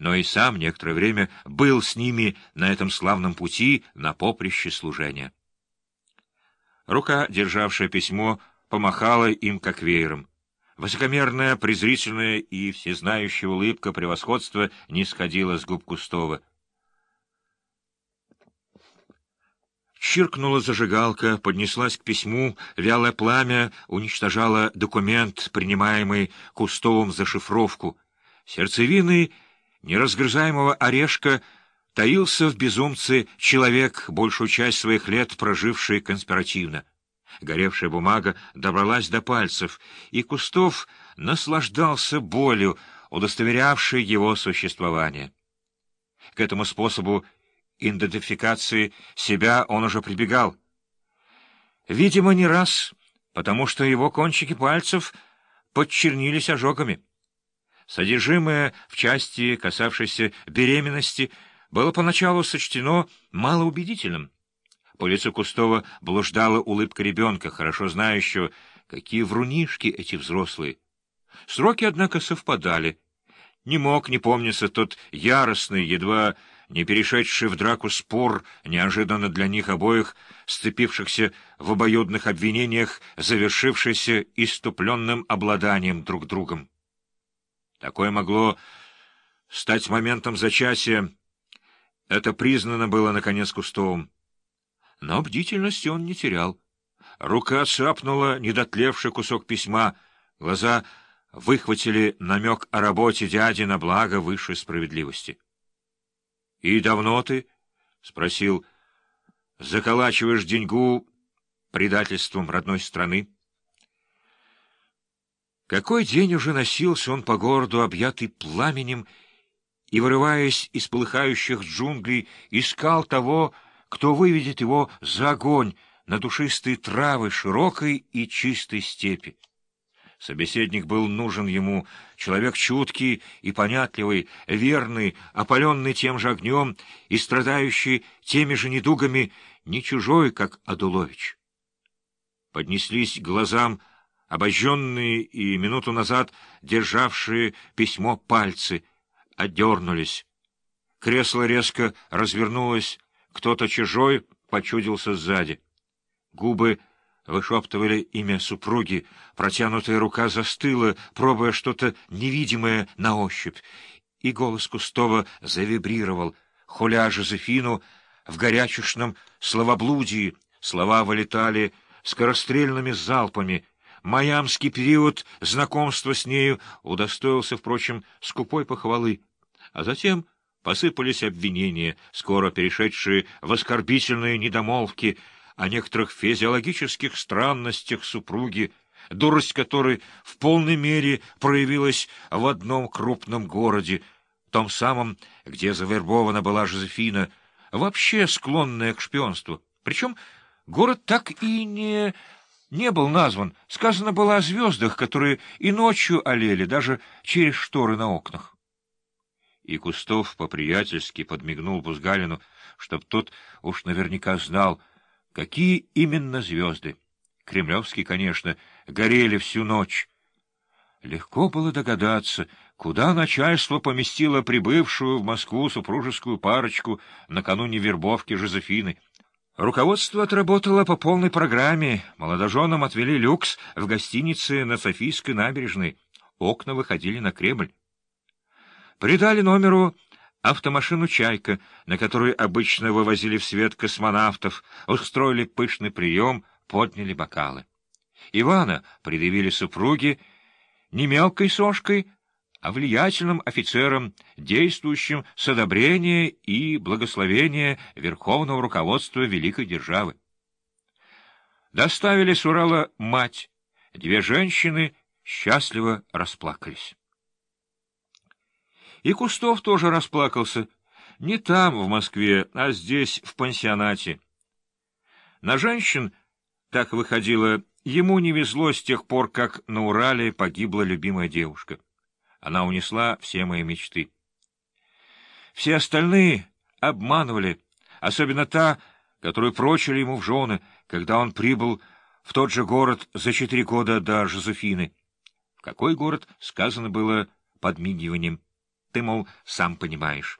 но и сам некоторое время был с ними на этом славном пути на поприще служения. Рука, державшая письмо, помахала им как веером. Высокомерная, презрительная и всезнающая улыбка превосходства не сходила с губ Кустова. Чиркнула зажигалка, поднеслась к письму, вялое пламя уничтожало документ, принимаемый Кустовым за шифровку. Сердцевины неразгрызаемого орешка таился в безумце человек, большую часть своих лет проживший конспиративно. Горевшая бумага добралась до пальцев, и Кустов наслаждался болью, удостоверявшей его существование. К этому способу идентификации себя он уже прибегал. Видимо, не раз, потому что его кончики пальцев подчернились ожогами. Содержимое в части, касавшейся беременности, было поначалу сочтено малоубедительным. По лицу Кустова блуждала улыбка ребенка, хорошо знающего, какие врунишки эти взрослые. Сроки, однако, совпадали. Не мог не помниться тот яростный, едва не перешедший в драку спор, неожиданно для них обоих, сцепившихся в обоюдных обвинениях, завершившийся иступленным обладанием друг другом. Такое могло стать моментом зачасия. Это признано было, наконец, Кустовым. Но бдительности он не терял. Рука цапнула недотлевший кусок письма, глаза выхватили намек о работе дяди на благо высшей справедливости. — И давно ты? — спросил. — Заколачиваешь деньгу предательством родной страны? Какой день уже носился он по городу, объятый пламенем, и, вырываясь из полыхающих джунглей, искал того, кто выведет его за огонь на душистые травы широкой и чистой степи. Собеседник был нужен ему, человек чуткий и понятливый, верный, опаленный тем же огнем и страдающий теми же недугами, не чужой, как Адулович. Поднеслись глазам обожженные и минуту назад державшие письмо пальцы, отдернулись. Кресло резко развернулось, кто-то чужой почудился сзади. Губы вышептывали имя супруги, протянутая рука застыла, пробуя что-то невидимое на ощупь, и голос Кустова завибрировал, хуля Жозефину в горячешном словоблудии, слова вылетали скорострельными залпами — Майамский период знакомства с нею удостоился, впрочем, скупой похвалы, а затем посыпались обвинения, скоро перешедшие в оскорбительные недомолвки о некоторых физиологических странностях супруги, дурость которой в полной мере проявилась в одном крупном городе, том самом, где завербована была Жозефина, вообще склонная к шпионству. Причем город так и не не был назван. Сказано было о звездах, которые и ночью олели, даже через шторы на окнах. И Кустов по-приятельски подмигнул Бузгалину, чтоб тот уж наверняка знал, какие именно звезды. Кремлевские, конечно, горели всю ночь. Легко было догадаться, куда начальство поместило прибывшую в Москву супружескую парочку накануне вербовки Жозефины — Руководство отработало по полной программе. Молодоженам отвели люкс в гостинице на Софийской набережной. Окна выходили на Кремль. Придали номеру автомашину «Чайка», на которой обычно вывозили в свет космонавтов, устроили пышный прием, подняли бокалы. Ивана предъявили супруги не мелкой сошкой, а влиятельным офицером, действующим с одобрения и благословения верховного руководства великой державы. Доставили с Урала мать. Две женщины счастливо расплакались. И Кустов тоже расплакался. Не там, в Москве, а здесь, в пансионате. На женщин, так выходило, ему не везло с тех пор, как на Урале погибла любимая девушка. Она унесла все мои мечты. Все остальные обманывали, особенно та, которую прочили ему в жены, когда он прибыл в тот же город за четыре года до Жозефины. В какой город, сказано было подмигиванием. Ты, мол, сам понимаешь.